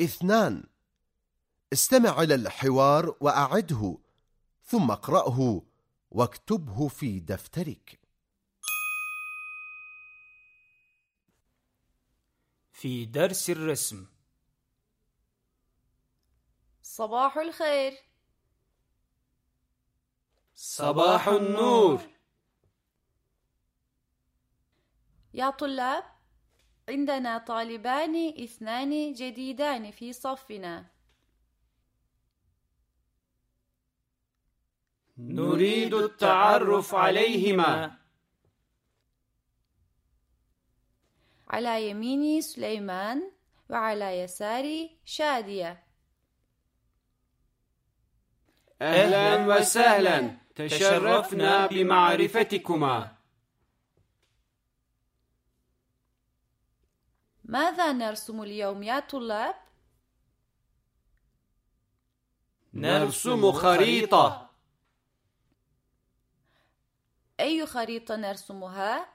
اثنان. استمع إلى الحوار وأعده ثم اقرأه واكتبه في دفترك. في درس الرسم. صباح الخير. صباح النور. يا طلاب عندنا طالبان اثنان جديدان في صفنا. نريد التعرف عليهما. على يميني سليمان وعلى يساري شادية. أهلا وسهلا. تشرفنا بمعرفتكما. ماذا نرسم اليوم يا طلاب؟ نرسم خريطة. أي خريطة نرسمها؟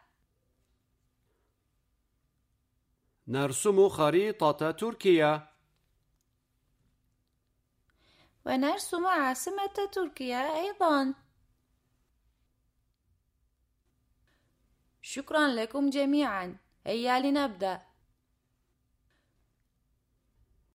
نرسم خريطة تركيا. ونرسم عاصمة تركيا أيضا. شكرا لكم جميعا. هيا لنبدأ.